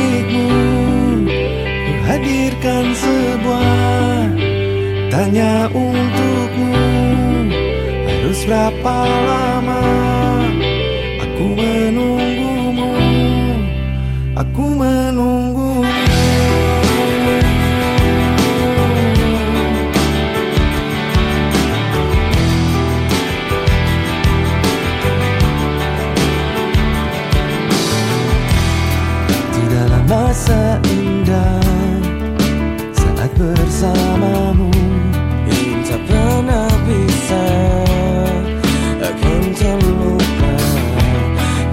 Ku hadirkan sebuah tanya untukmu. Harus berapa lama aku menunggumu? Aku menunggumu. Masa indah bersamamu. Yang tak pernah bisa akan terlupa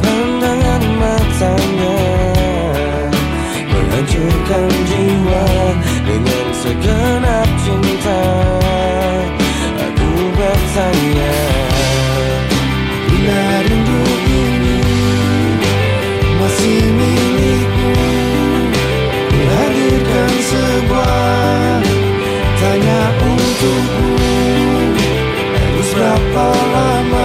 Pandangan matanya. Menghancurkan jiwa dengan segala all I'm